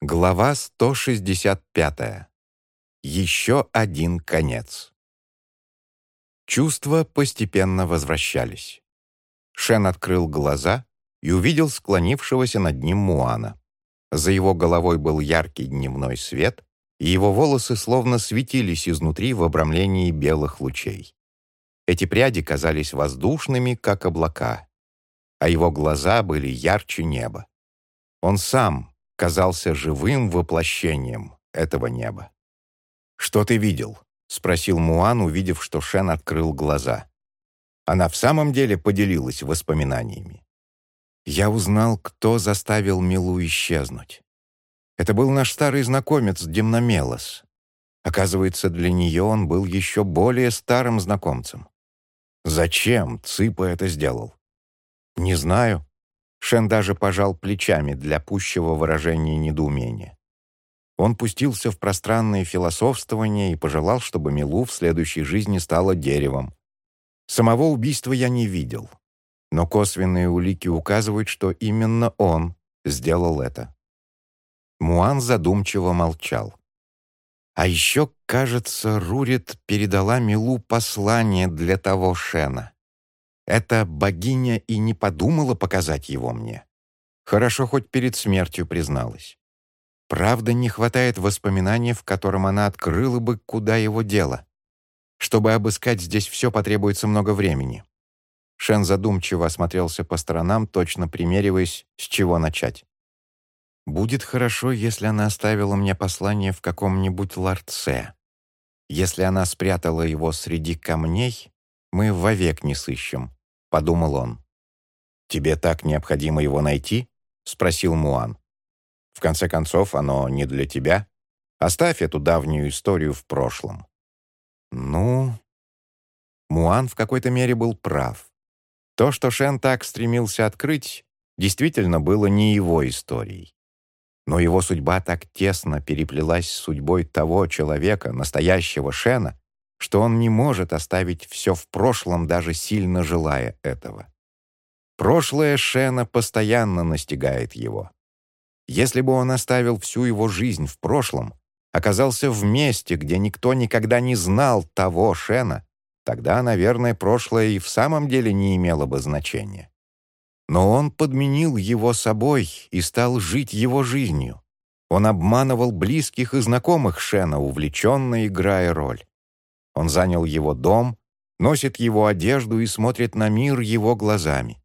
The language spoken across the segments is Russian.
Глава 165. Еще один конец. Чувства постепенно возвращались. Шен открыл глаза и увидел склонившегося над ним Муана. За его головой был яркий дневной свет, и его волосы словно светились изнутри в обрамлении белых лучей. Эти пряди казались воздушными, как облака, а его глаза были ярче неба. Он сам казался живым воплощением этого неба. «Что ты видел?» — спросил Муан, увидев, что Шен открыл глаза. Она в самом деле поделилась воспоминаниями. Я узнал, кто заставил Милу исчезнуть. Это был наш старый знакомец Демномелос. Оказывается, для нее он был еще более старым знакомцем. Зачем Ципа это сделал? Не знаю. Шен даже пожал плечами для пущего выражения недоумения. Он пустился в пространные философствования и пожелал, чтобы Милу в следующей жизни стала деревом. Самого убийства я не видел, но косвенные улики указывают, что именно он сделал это. Муан задумчиво молчал. А еще, кажется, Рурит передала Милу послание для того Шена. Эта богиня и не подумала показать его мне. Хорошо, хоть перед смертью призналась. Правда, не хватает воспоминания, в котором она открыла бы, куда его дело. Чтобы обыскать здесь все, потребуется много времени. Шен задумчиво осмотрелся по сторонам, точно примериваясь, с чего начать. «Будет хорошо, если она оставила мне послание в каком-нибудь ларце. Если она спрятала его среди камней, мы вовек не сыщем. — подумал он. «Тебе так необходимо его найти?» — спросил Муан. «В конце концов, оно не для тебя. Оставь эту давнюю историю в прошлом». «Ну...» Муан в какой-то мере был прав. То, что Шен так стремился открыть, действительно было не его историей. Но его судьба так тесно переплелась с судьбой того человека, настоящего Шена, что он не может оставить все в прошлом, даже сильно желая этого. Прошлое Шена постоянно настигает его. Если бы он оставил всю его жизнь в прошлом, оказался в месте, где никто никогда не знал того Шена, тогда, наверное, прошлое и в самом деле не имело бы значения. Но он подменил его собой и стал жить его жизнью. Он обманывал близких и знакомых Шена, увлеченно играя роль. Он занял его дом, носит его одежду и смотрит на мир его глазами.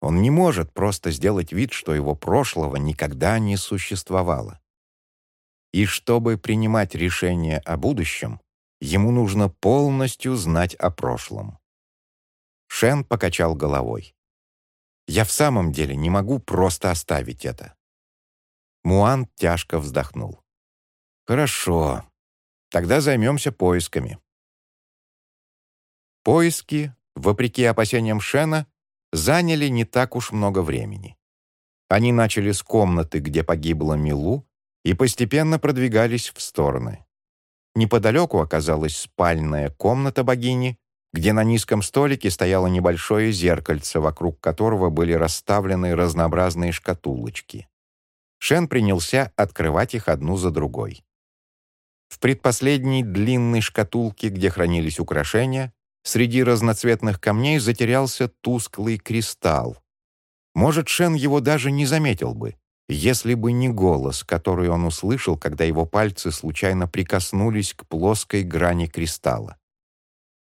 Он не может просто сделать вид, что его прошлого никогда не существовало. И чтобы принимать решения о будущем, ему нужно полностью знать о прошлом. Шен покачал головой. «Я в самом деле не могу просто оставить это». Муан тяжко вздохнул. «Хорошо, тогда займемся поисками. Поиски, вопреки опасениям Шена, заняли не так уж много времени. Они начали с комнаты, где погибла Милу, и постепенно продвигались в стороны. Неподалеку оказалась спальная комната богини, где на низком столике стояло небольшое зеркальце, вокруг которого были расставлены разнообразные шкатулочки. Шен принялся открывать их одну за другой. В предпоследней длинной шкатулке, где хранились украшения, Среди разноцветных камней затерялся тусклый кристалл. Может, Шен его даже не заметил бы, если бы не голос, который он услышал, когда его пальцы случайно прикоснулись к плоской грани кристалла.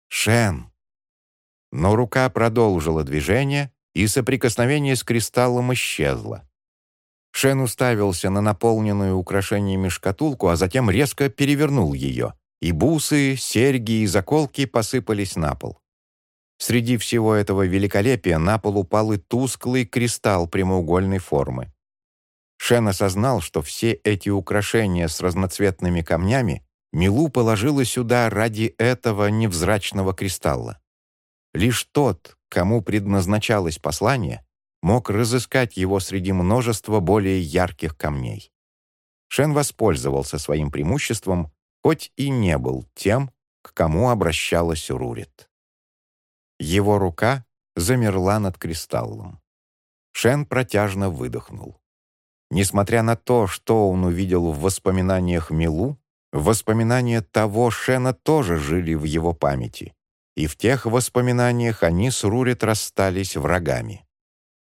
«Шен!» Но рука продолжила движение, и соприкосновение с кристаллом исчезло. Шен уставился на наполненную украшениями шкатулку, а затем резко перевернул ее и бусы, серьги и заколки посыпались на пол. Среди всего этого великолепия на пол упал и тусклый кристалл прямоугольной формы. Шен осознал, что все эти украшения с разноцветными камнями Милу положила сюда ради этого невзрачного кристалла. Лишь тот, кому предназначалось послание, мог разыскать его среди множества более ярких камней. Шен воспользовался своим преимуществом хоть и не был тем, к кому обращалась Рурит. Его рука замерла над кристаллом. Шен протяжно выдохнул. Несмотря на то, что он увидел в воспоминаниях Милу, воспоминания того Шена тоже жили в его памяти, и в тех воспоминаниях они с Рурит расстались врагами.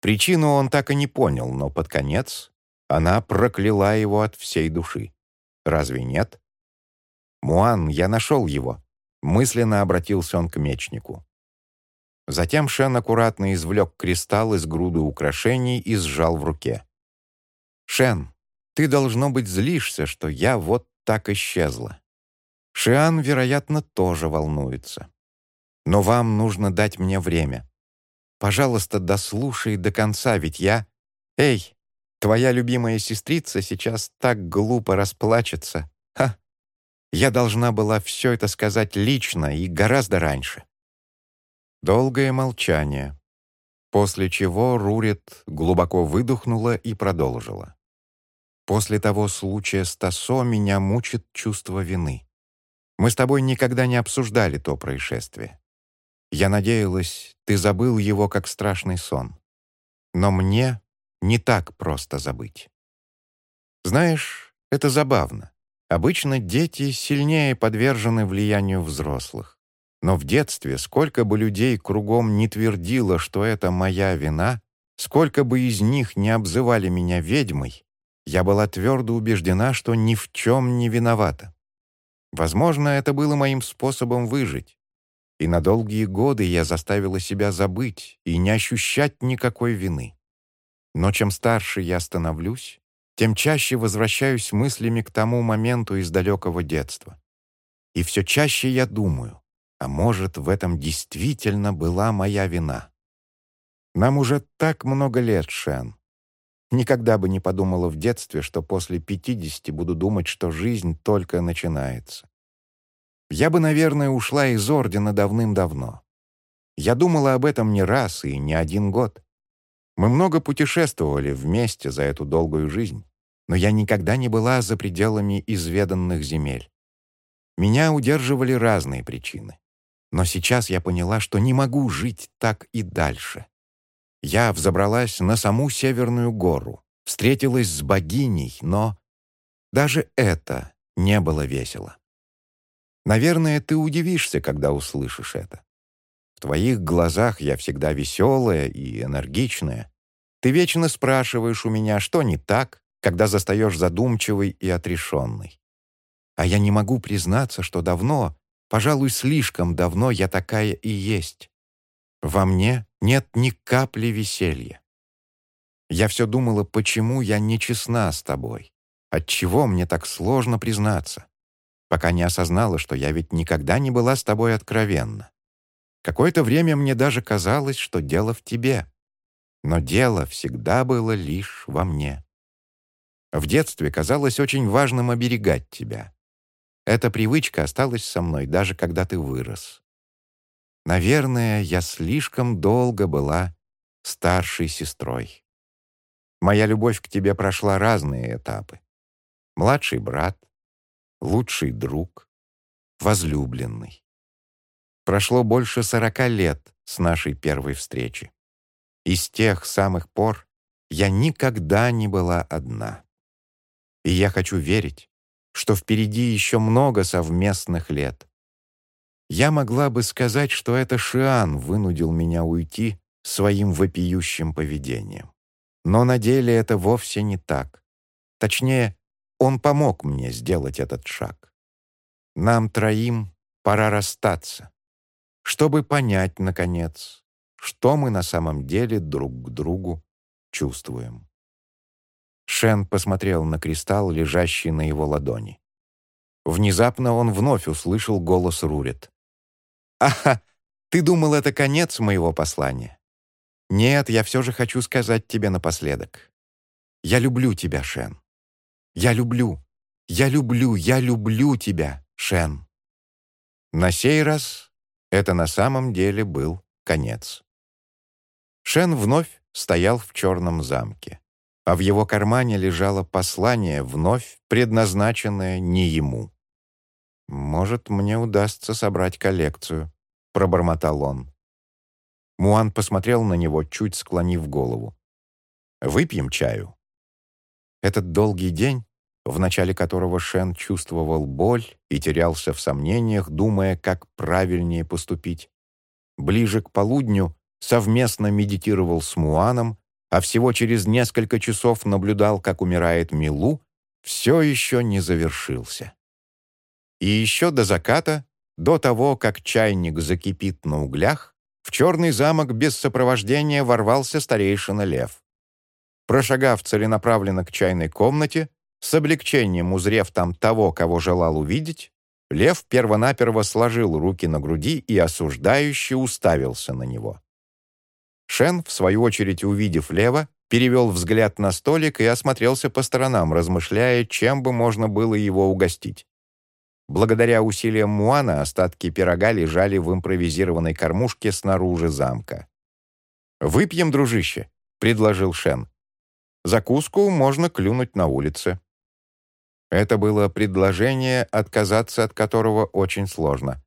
Причину он так и не понял, но под конец она прокляла его от всей души. Разве нет? «Муан, я нашел его», — мысленно обратился он к мечнику. Затем Шен аккуратно извлек кристалл из груды украшений и сжал в руке. «Шен, ты, должно быть, злишься, что я вот так исчезла. Шиан, вероятно, тоже волнуется. Но вам нужно дать мне время. Пожалуйста, дослушай до конца, ведь я... Эй, твоя любимая сестрица сейчас так глупо расплачется. Ха! Я должна была все это сказать лично и гораздо раньше». Долгое молчание, после чего Рурит глубоко выдохнула и продолжила. «После того случая с Тасо меня мучит чувство вины. Мы с тобой никогда не обсуждали то происшествие. Я надеялась, ты забыл его как страшный сон. Но мне не так просто забыть. Знаешь, это забавно. Обычно дети сильнее подвержены влиянию взрослых. Но в детстве, сколько бы людей кругом не твердило, что это моя вина, сколько бы из них не обзывали меня ведьмой, я была твердо убеждена, что ни в чем не виновата. Возможно, это было моим способом выжить. И на долгие годы я заставила себя забыть и не ощущать никакой вины. Но чем старше я становлюсь, тем чаще возвращаюсь мыслями к тому моменту из далекого детства. И все чаще я думаю, а может, в этом действительно была моя вина? Нам уже так много лет, Шен. Никогда бы не подумала в детстве, что после пятидесяти буду думать, что жизнь только начинается. Я бы, наверное, ушла из Ордена давным-давно. Я думала об этом не раз и не один год. Мы много путешествовали вместе за эту долгую жизнь, но я никогда не была за пределами изведанных земель. Меня удерживали разные причины. Но сейчас я поняла, что не могу жить так и дальше. Я взобралась на саму Северную гору, встретилась с богиней, но даже это не было весело. Наверное, ты удивишься, когда услышишь это. В твоих глазах я всегда веселая и энергичная. Ты вечно спрашиваешь у меня, что не так, когда застаешь задумчивой и отрешенной. А я не могу признаться, что давно Пожалуй, слишком давно я такая и есть. Во мне нет ни капли веселья. Я все думала, почему я нечестна с тобой. Отчего мне так сложно признаться? Пока не осознала, что я ведь никогда не была с тобой откровенна. Какое-то время мне даже казалось, что дело в тебе. Но дело всегда было лишь во мне. В детстве казалось очень важным оберегать тебя. Эта привычка осталась со мной, даже когда ты вырос. Наверное, я слишком долго была старшей сестрой. Моя любовь к тебе прошла разные этапы. Младший брат, лучший друг, возлюбленный. Прошло больше сорока лет с нашей первой встречи. И с тех самых пор я никогда не была одна. И я хочу верить, что впереди еще много совместных лет. Я могла бы сказать, что это Шиан вынудил меня уйти своим вопиющим поведением. Но на деле это вовсе не так. Точнее, он помог мне сделать этот шаг. Нам троим пора расстаться, чтобы понять, наконец, что мы на самом деле друг к другу чувствуем. Шен посмотрел на кристалл, лежащий на его ладони. Внезапно он вновь услышал голос Рурит. «Ага, ты думал, это конец моего послания? Нет, я все же хочу сказать тебе напоследок. Я люблю тебя, Шен. Я люблю, я люблю, я люблю тебя, Шен». На сей раз это на самом деле был конец. Шен вновь стоял в черном замке а в его кармане лежало послание, вновь предназначенное не ему. «Может, мне удастся собрать коллекцию», — пробормотал он. Муан посмотрел на него, чуть склонив голову. «Выпьем чаю?» Этот долгий день, в начале которого Шен чувствовал боль и терялся в сомнениях, думая, как правильнее поступить, ближе к полудню совместно медитировал с Муаном, а всего через несколько часов наблюдал, как умирает Милу, все еще не завершился. И еще до заката, до того, как чайник закипит на углях, в черный замок без сопровождения ворвался старейшина Лев. Прошагав целенаправленно к чайной комнате, с облегчением узрев там того, кого желал увидеть, Лев первонаперво сложил руки на груди и осуждающе уставился на него. Шен, в свою очередь увидев Лева, перевел взгляд на столик и осмотрелся по сторонам, размышляя, чем бы можно было его угостить. Благодаря усилиям Муана остатки пирога лежали в импровизированной кормушке снаружи замка. «Выпьем, дружище», — предложил Шен. «Закуску можно клюнуть на улице». Это было предложение, отказаться от которого очень сложно.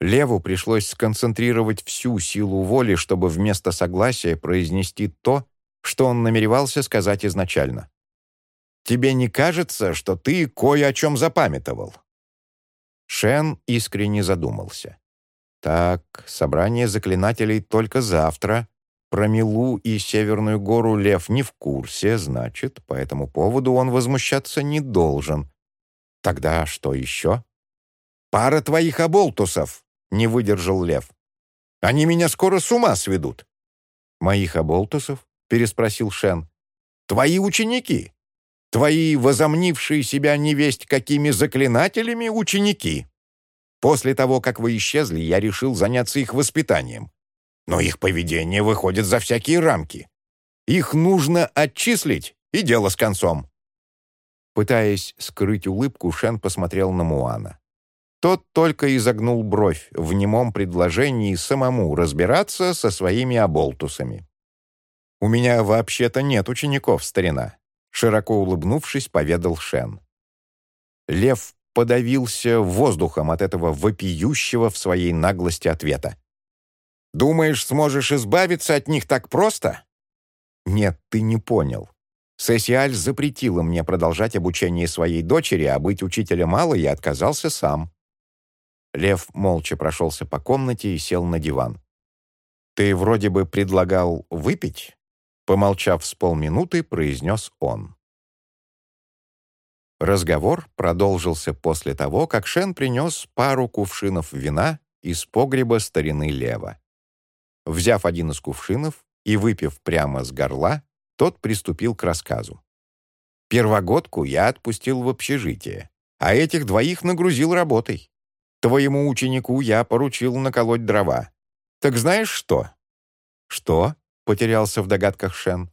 Леву пришлось сконцентрировать всю силу воли, чтобы вместо согласия произнести то, что он намеревался сказать изначально. «Тебе не кажется, что ты кое о чем запамятовал?» Шен искренне задумался. «Так, собрание заклинателей только завтра. Про Милу и Северную гору Лев не в курсе, значит, по этому поводу он возмущаться не должен. Тогда что еще?» «Пара твоих оболтусов!» — не выдержал Лев. «Они меня скоро с ума сведут». «Моих оболтусов?» — переспросил Шен. «Твои ученики. Твои, возомнившие себя невесть какими заклинателями, ученики. После того, как вы исчезли, я решил заняться их воспитанием. Но их поведение выходит за всякие рамки. Их нужно отчислить, и дело с концом». Пытаясь скрыть улыбку, Шен посмотрел на Муана. Тот только изогнул бровь в немом предложении самому разбираться со своими оболтусами. «У меня вообще-то нет учеников, старина», Широко улыбнувшись, поведал Шен. Лев подавился воздухом от этого вопиющего в своей наглости ответа. «Думаешь, сможешь избавиться от них так просто?» «Нет, ты не понял. Сесиаль запретила мне продолжать обучение своей дочери, а быть учителем мало я отказался сам». Лев молча прошелся по комнате и сел на диван. «Ты вроде бы предлагал выпить?» Помолчав с полминуты, произнес он. Разговор продолжился после того, как Шен принес пару кувшинов вина из погреба старины Лева. Взяв один из кувшинов и выпив прямо с горла, тот приступил к рассказу. «Первогодку я отпустил в общежитие, а этих двоих нагрузил работой. Твоему ученику я поручил наколоть дрова. Так знаешь что?» «Что?» потерялся в догадках Шен.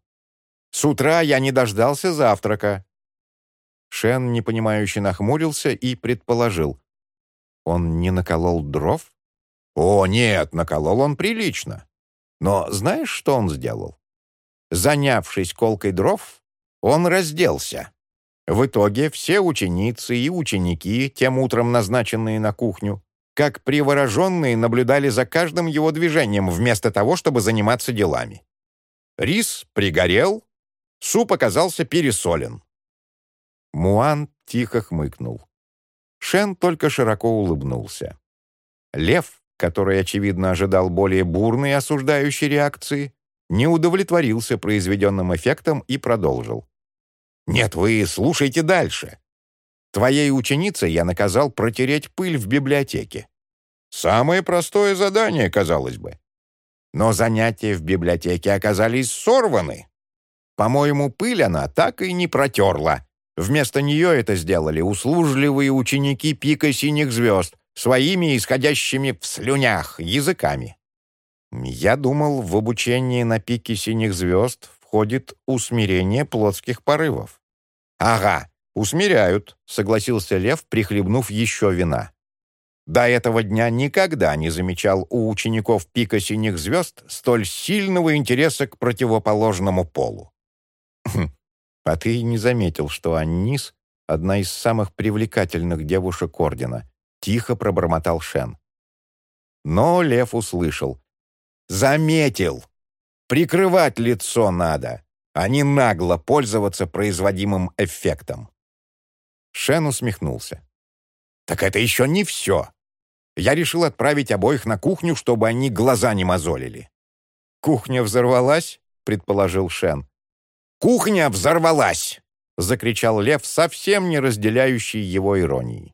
«С утра я не дождался завтрака». Шен, непонимающе нахмурился и предположил. «Он не наколол дров?» «О, нет, наколол он прилично. Но знаешь, что он сделал? Занявшись колкой дров, он разделся. В итоге все ученицы и ученики, тем утром назначенные на кухню, как привороженные наблюдали за каждым его движением, вместо того, чтобы заниматься делами. Рис пригорел, суп оказался пересолен. Муан тихо хмыкнул. Шен только широко улыбнулся. Лев, который, очевидно, ожидал более бурной осуждающей реакции, не удовлетворился произведенным эффектом и продолжил. «Нет, вы слушайте дальше. Твоей ученице я наказал протереть пыль в библиотеке. Самое простое задание, казалось бы но занятия в библиотеке оказались сорваны. По-моему, пыль она так и не протерла. Вместо нее это сделали услужливые ученики пика синих звезд своими исходящими в слюнях языками. Я думал, в обучении на пике синих звезд входит усмирение плотских порывов. «Ага, усмиряют», — согласился Лев, прихлебнув еще вина. До этого дня никогда не замечал у учеников пика синих звезд столь сильного интереса к противоположному полу. Хм, а ты не заметил, что Аннис — одна из самых привлекательных девушек Ордена, — тихо пробормотал Шен. Но Лев услышал. «Заметил! Прикрывать лицо надо, а не нагло пользоваться производимым эффектом. Шен усмехнулся. «Так это еще не все. Я решил отправить обоих на кухню, чтобы они глаза не мозолили». «Кухня взорвалась?» — предположил Шен. «Кухня взорвалась!» — закричал Лев, совсем не разделяющий его иронии.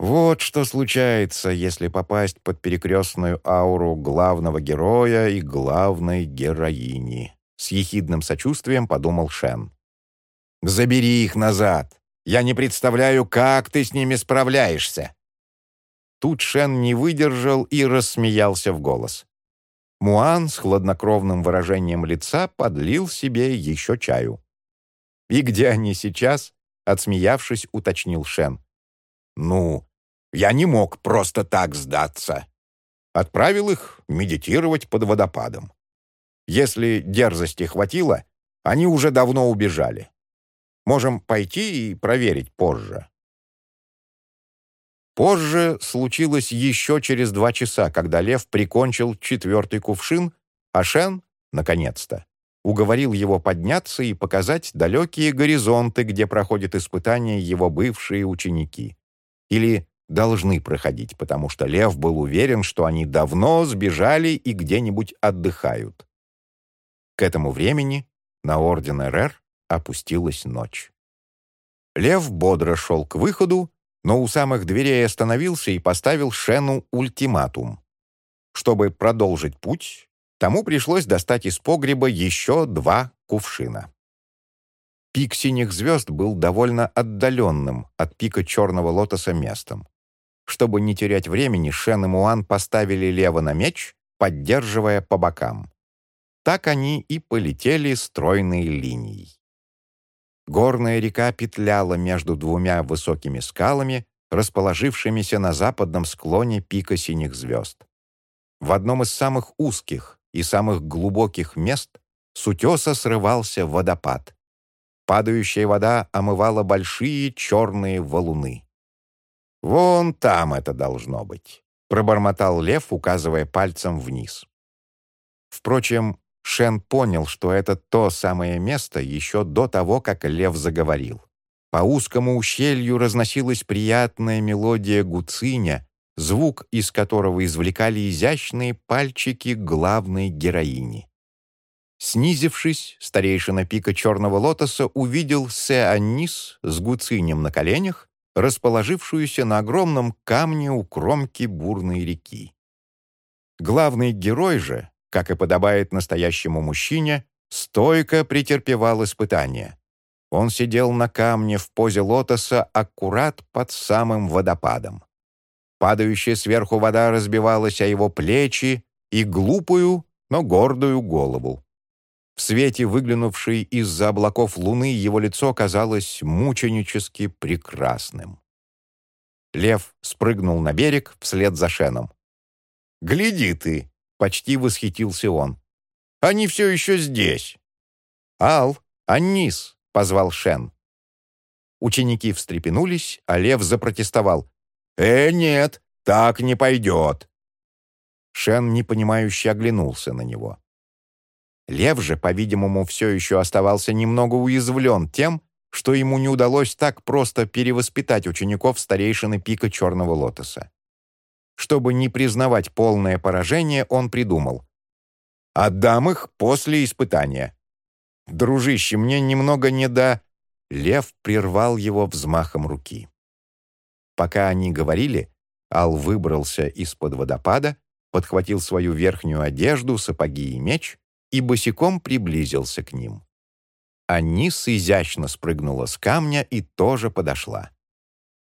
Вот что случается, если попасть под перекрестную ауру главного героя и главной героини. С ехидным сочувствием подумал Шен. «Забери их назад. Я не представляю, как ты с ними справляешься». Тут Шен не выдержал и рассмеялся в голос. Муан с хладнокровным выражением лица подлил себе еще чаю. «И где они сейчас?» — отсмеявшись, уточнил Шен. «Ну, я не мог просто так сдаться. Отправил их медитировать под водопадом. Если дерзости хватило, они уже давно убежали. Можем пойти и проверить позже. Позже случилось еще через два часа, когда Лев прикончил четвертый кувшин, а Шен, наконец-то, уговорил его подняться и показать далекие горизонты, где проходят испытания его бывшие ученики. Или должны проходить, потому что Лев был уверен, что они давно сбежали и где-нибудь отдыхают. К этому времени на орден РР опустилась ночь. Лев бодро шел к выходу, но у самых дверей остановился и поставил Шену ультиматум. Чтобы продолжить путь, тому пришлось достать из погреба еще два кувшина. Пик синих звезд был довольно отдаленным от пика черного лотоса местом. Чтобы не терять времени, Шен и Муан поставили лево на меч, поддерживая по бокам. Так они и полетели стройной линией. Горная река петляла между двумя высокими скалами, расположившимися на западном склоне пика синих звезд. В одном из самых узких и самых глубоких мест с утеса срывался водопад. Падающая вода омывала большие черные валуны. «Вон там это должно быть», — пробормотал лев, указывая пальцем вниз. Впрочем, Шен понял, что это то самое место еще до того, как лев заговорил. По узкому ущелью разносилась приятная мелодия гуциня, звук из которого извлекали изящные пальчики главной героини. Снизившись, старейшина пика черного лотоса увидел Се-Аннис с гуцинем на коленях, расположившуюся на огромном камне у кромки бурной реки. Главный герой же, как и подобает настоящему мужчине, стойко претерпевал испытания. Он сидел на камне в позе лотоса аккурат под самым водопадом. Падающая сверху вода разбивалась о его плечи и глупую, но гордую голову. В свете выглянувшей из-за облаков луны его лицо казалось мученически прекрасным. Лев спрыгнул на берег вслед за Шеном. «Гляди ты!» Почти восхитился он. «Они все еще здесь!» «Ал, Анис!» — позвал Шен. Ученики встрепенулись, а Лев запротестовал. «Э, нет, так не пойдет!» Шен непонимающе оглянулся на него. Лев же, по-видимому, все еще оставался немного уязвлен тем, что ему не удалось так просто перевоспитать учеников старейшины пика Черного Лотоса. Чтобы не признавать полное поражение, он придумал. «Отдам их после испытания». «Дружище, мне немного не до...» Лев прервал его взмахом руки. Пока они говорили, Ал выбрался из-под водопада, подхватил свою верхнюю одежду, сапоги и меч и босиком приблизился к ним. Анис изящно спрыгнула с камня и тоже подошла.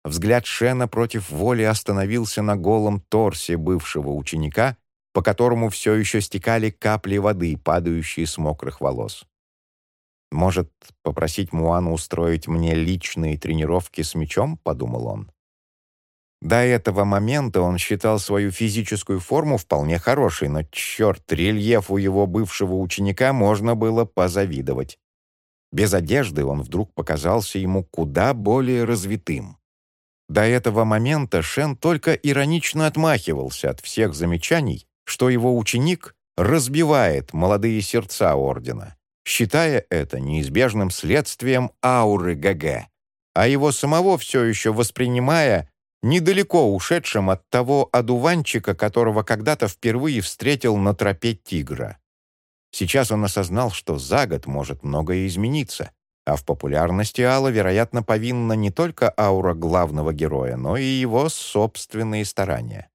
Взгляд Шена против воли остановился на голом торсе бывшего ученика, по которому все еще стекали капли воды, падающие с мокрых волос. «Может, попросить Муану устроить мне личные тренировки с мечом?» — подумал он. До этого момента он считал свою физическую форму вполне хорошей, но, черт, рельефу его бывшего ученика можно было позавидовать. Без одежды он вдруг показался ему куда более развитым. До этого момента Шен только иронично отмахивался от всех замечаний, что его ученик разбивает молодые сердца Ордена, считая это неизбежным следствием ауры ГГ, а его самого все еще воспринимая недалеко ушедшим от того одуванчика, которого когда-то впервые встретил на тропе тигра. Сейчас он осознал, что за год может многое измениться, а в популярности Алла, вероятно, повинна не только аура главного героя, но и его собственные старания.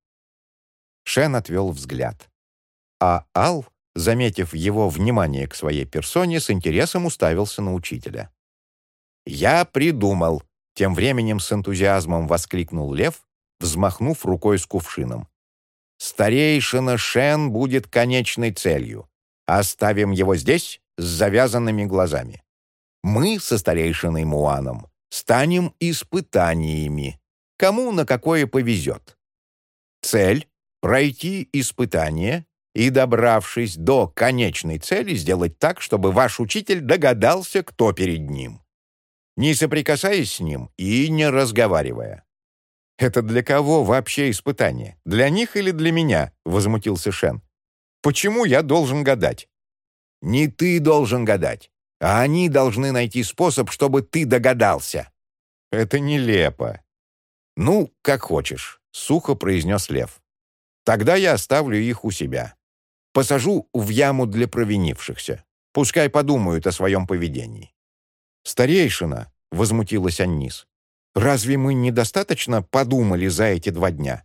Шен отвел взгляд. А Ал, заметив его внимание к своей персоне, с интересом уставился на учителя. «Я придумал!» — тем временем с энтузиазмом воскликнул Лев, взмахнув рукой с кувшином. «Старейшина Шен будет конечной целью. Оставим его здесь с завязанными глазами. Мы со старейшиной Муаном станем испытаниями. Кому на какое повезет. Цель — пройти испытание и, добравшись до конечной цели, сделать так, чтобы ваш учитель догадался, кто перед ним. Не соприкасаясь с ним и не разговаривая. «Это для кого вообще испытание? Для них или для меня?» — возмутился Шен. Почему я должен гадать? Не ты должен гадать, а они должны найти способ, чтобы ты догадался. Это нелепо. Ну, как хочешь, сухо произнес Лев. Тогда я оставлю их у себя. Посажу в яму для провинившихся. Пускай подумают о своем поведении. «Старейшина», — возмутилась Аннис, — «разве мы недостаточно подумали за эти два дня?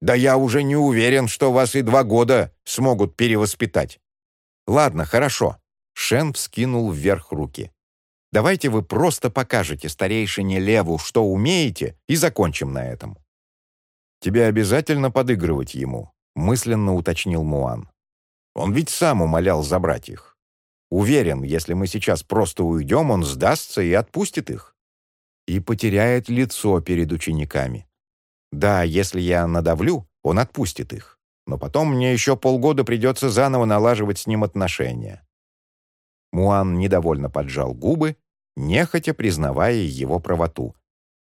Да я уже не уверен, что вас и два года смогут перевоспитать. Ладно, хорошо. Шен вскинул вверх руки. Давайте вы просто покажете старейшине Леву, что умеете, и закончим на этом. Тебе обязательно подыгрывать ему, мысленно уточнил Муан. Он ведь сам умолял забрать их. Уверен, если мы сейчас просто уйдем, он сдастся и отпустит их. И потеряет лицо перед учениками. Да, если я надавлю, он отпустит их. Но потом мне еще полгода придется заново налаживать с ним отношения. Муан недовольно поджал губы, нехотя признавая его правоту.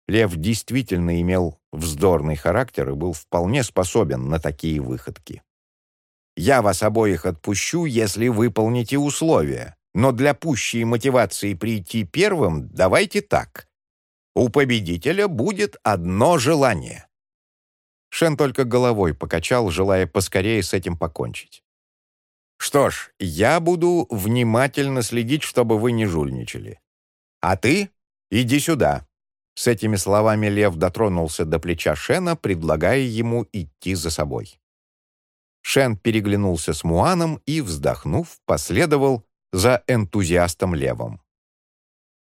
Лев действительно имел вздорный характер и был вполне способен на такие выходки. «Я вас обоих отпущу, если выполните условия, но для пущей мотивации прийти первым давайте так. У победителя будет одно желание Шен только головой покачал, желая поскорее с этим покончить. «Что ж, я буду внимательно следить, чтобы вы не жульничали. А ты иди сюда». С этими словами Лев дотронулся до плеча Шена, предлагая ему идти за собой. Шен переглянулся с Муаном и, вздохнув, последовал за энтузиастом Левом.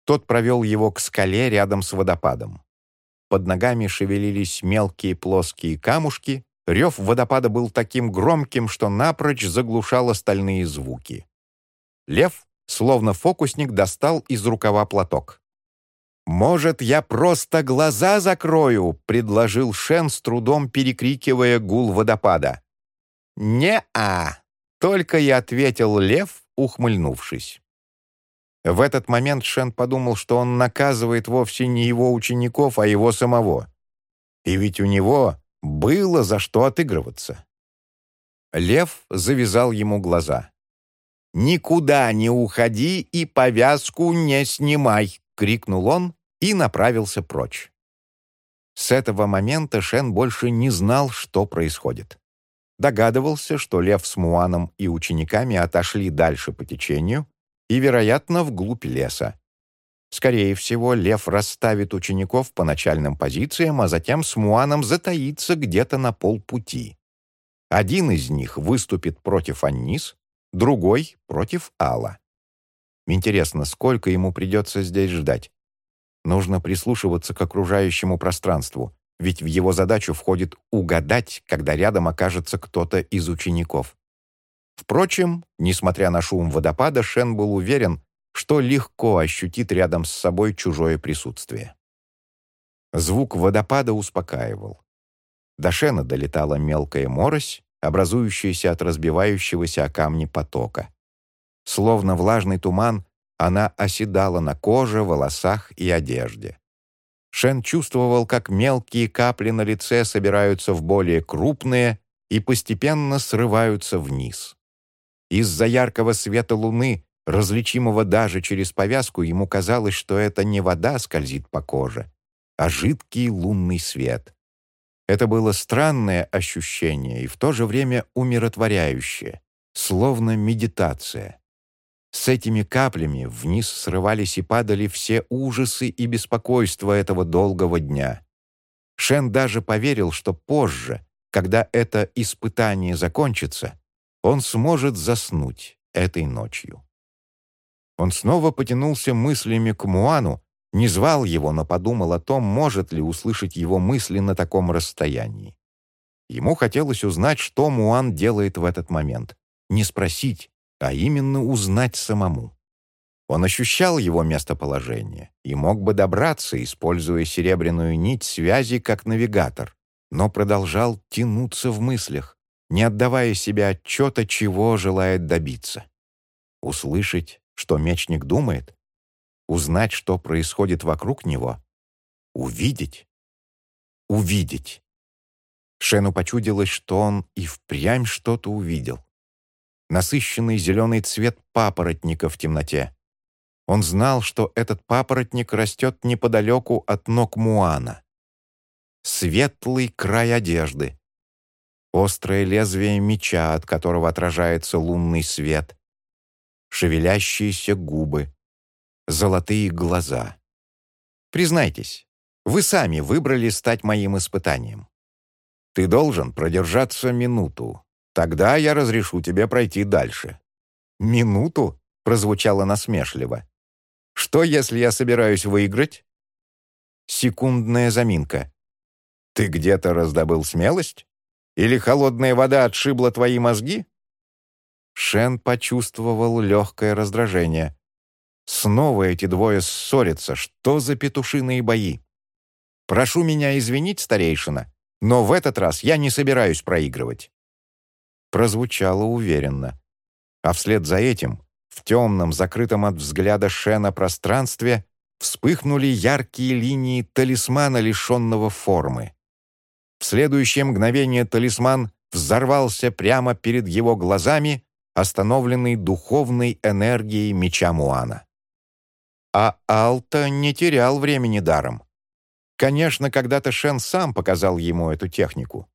Тот провел его к скале рядом с водопадом. Под ногами шевелились мелкие плоские камушки, рев водопада был таким громким, что напрочь заглушал остальные звуки. Лев, словно фокусник, достал из рукава платок. «Может, я просто глаза закрою?» — предложил Шен с трудом перекрикивая гул водопада. «Не-а!» — только я ответил Лев, ухмыльнувшись. В этот момент Шен подумал, что он наказывает вовсе не его учеников, а его самого. И ведь у него было за что отыгрываться. Лев завязал ему глаза. «Никуда не уходи и повязку не снимай!» — крикнул он и направился прочь. С этого момента Шен больше не знал, что происходит. Догадывался, что Лев с Муаном и учениками отошли дальше по течению, и, вероятно, вглубь леса. Скорее всего, лев расставит учеников по начальным позициям, а затем с Муаном затаится где-то на полпути. Один из них выступит против Аннис, другой — против Алла. Интересно, сколько ему придется здесь ждать? Нужно прислушиваться к окружающему пространству, ведь в его задачу входит угадать, когда рядом окажется кто-то из учеников. Впрочем, несмотря на шум водопада, Шен был уверен, что легко ощутит рядом с собой чужое присутствие. Звук водопада успокаивал. До Шена долетала мелкая морось, образующаяся от разбивающегося о камни потока. Словно влажный туман, она оседала на коже, волосах и одежде. Шен чувствовал, как мелкие капли на лице собираются в более крупные и постепенно срываются вниз. Из-за яркого света луны различимого даже через повязку, ему казалось, что это не вода скользит по коже, а жидкий лунный свет. Это было странное ощущение и в то же время умиротворяющее, словно медитация. С этими каплями вниз срывались и падали все ужасы и беспокойства этого долгого дня. Шен даже поверил, что позже, когда это испытание закончится, он сможет заснуть этой ночью. Он снова потянулся мыслями к Муану, не звал его, но подумал о том, может ли услышать его мысли на таком расстоянии. Ему хотелось узнать, что Муан делает в этот момент. Не спросить, а именно узнать самому. Он ощущал его местоположение и мог бы добраться, используя серебряную нить связи как навигатор, но продолжал тянуться в мыслях, не отдавая себе отчета, чего желает добиться. Услышать что мечник думает, узнать, что происходит вокруг него, увидеть, увидеть. Шену почудилось, что он и впрямь что-то увидел. Насыщенный зеленый цвет папоротника в темноте. Он знал, что этот папоротник растет неподалеку от ног Муана. Светлый край одежды. Острое лезвие меча, от которого отражается лунный свет шевелящиеся губы, золотые глаза. Признайтесь, вы сами выбрали стать моим испытанием. Ты должен продержаться минуту. Тогда я разрешу тебе пройти дальше». «Минуту?» — прозвучало насмешливо. «Что, если я собираюсь выиграть?» Секундная заминка. «Ты где-то раздобыл смелость? Или холодная вода отшибла твои мозги?» Шен почувствовал легкое раздражение. Снова эти двое ссорятся. Что за петушиные бои? Прошу меня извинить, старейшина, но в этот раз я не собираюсь проигрывать. Прозвучало уверенно. А вслед за этим, в темном, закрытом от взгляда Шена пространстве, вспыхнули яркие линии талисмана, лишенного формы. В следующее мгновение талисман взорвался прямо перед его глазами, остановленный духовной энергией меча Муана. А Алта не терял времени даром. Конечно, когда-то Шен сам показал ему эту технику,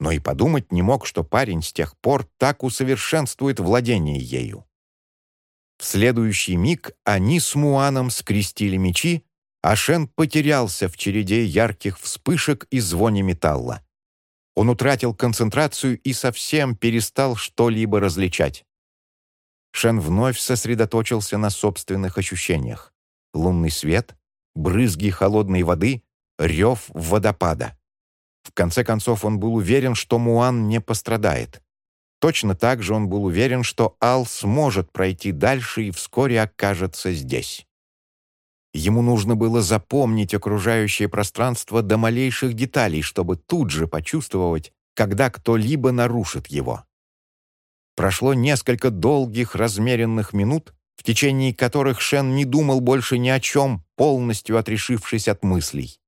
но и подумать не мог, что парень с тех пор так усовершенствует владение ею. В следующий миг они с Муаном скрестили мечи, а Шен потерялся в череде ярких вспышек и звоне металла. Он утратил концентрацию и совсем перестал что-либо различать. Шен вновь сосредоточился на собственных ощущениях. Лунный свет, брызги холодной воды, рев водопада. В конце концов, он был уверен, что Муан не пострадает. Точно так же он был уверен, что Ал сможет пройти дальше и вскоре окажется здесь. Ему нужно было запомнить окружающее пространство до малейших деталей, чтобы тут же почувствовать, когда кто-либо нарушит его. Прошло несколько долгих, размеренных минут, в течение которых Шен не думал больше ни о чем, полностью отрешившись от мыслей.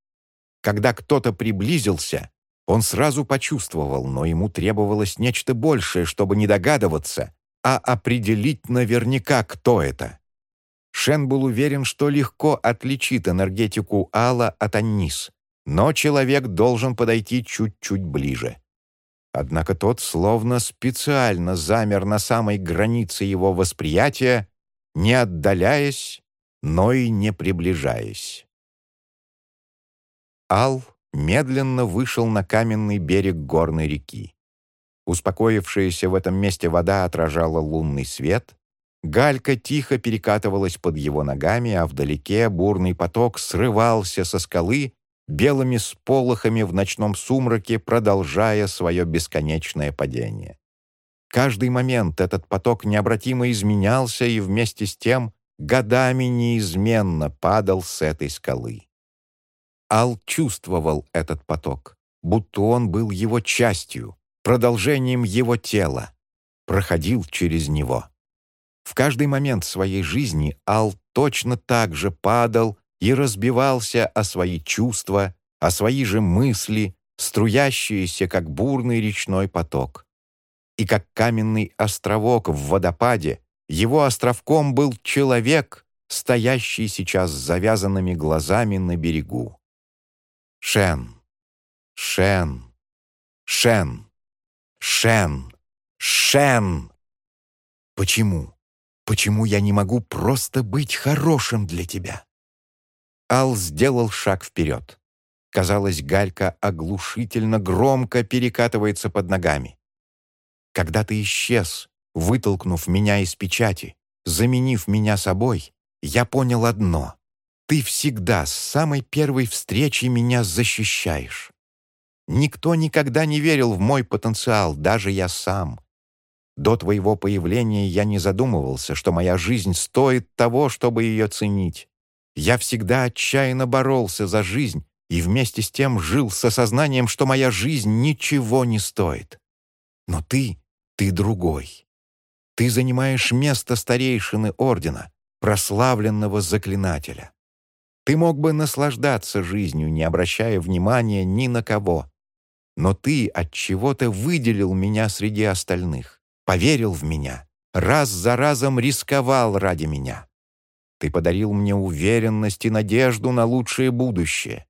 Когда кто-то приблизился, он сразу почувствовал, но ему требовалось нечто большее, чтобы не догадываться, а определить наверняка, кто это. Шен был уверен, что легко отличит энергетику Алла от Аннис, но человек должен подойти чуть-чуть ближе. Однако тот словно специально замер на самой границе его восприятия, не отдаляясь, но и не приближаясь. Ал медленно вышел на каменный берег горной реки. Успокоившаяся в этом месте вода отражала лунный свет, галька тихо перекатывалась под его ногами, а вдалеке бурный поток срывался со скалы белыми сполохами в ночном сумраке, продолжая свое бесконечное падение. Каждый момент этот поток необратимо изменялся и вместе с тем годами неизменно падал с этой скалы. Ал чувствовал этот поток, будто он был его частью, продолжением его тела, проходил через него. В каждый момент своей жизни Ал точно так же падал и разбивался о свои чувства, о свои же мысли, струящиеся, как бурный речной поток. И как каменный островок в водопаде, Его островком был человек, стоящий сейчас с завязанными глазами на берегу. Шен, Шен, Шен, Шен, Шен. Почему? Почему я не могу просто быть хорошим для тебя? Ал сделал шаг вперед. Казалось, галька оглушительно громко перекатывается под ногами. Когда ты исчез, вытолкнув меня из печати, заменив меня собой, я понял одно. Ты всегда с самой первой встречи меня защищаешь. Никто никогда не верил в мой потенциал, даже я сам. До твоего появления я не задумывался, что моя жизнь стоит того, чтобы ее ценить. Я всегда отчаянно боролся за жизнь и вместе с тем жил с осознанием, что моя жизнь ничего не стоит. Но ты, ты другой. Ты занимаешь место старейшины Ордена, прославленного заклинателя. Ты мог бы наслаждаться жизнью, не обращая внимания ни на кого. Но ты от чего-то выделил меня среди остальных, поверил в меня, раз за разом рисковал ради меня. Ты подарил мне уверенность и надежду на лучшее будущее.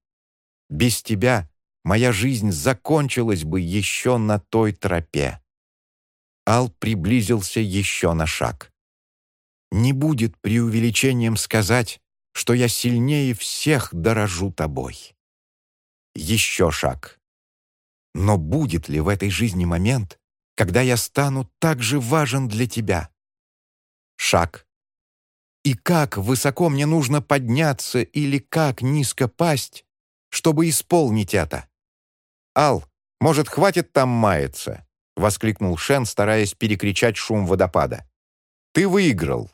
Без тебя моя жизнь закончилась бы еще на той тропе. Ал приблизился еще на шаг. Не будет преувеличением сказать, что я сильнее всех дорожу тобой. Еще шаг. Но будет ли в этой жизни момент, когда я стану так же важен для тебя? Шаг. И как высоко мне нужно подняться или как низко пасть, чтобы исполнить это. «Ал, может, хватит там маяться?» — воскликнул Шен, стараясь перекричать шум водопада. «Ты выиграл.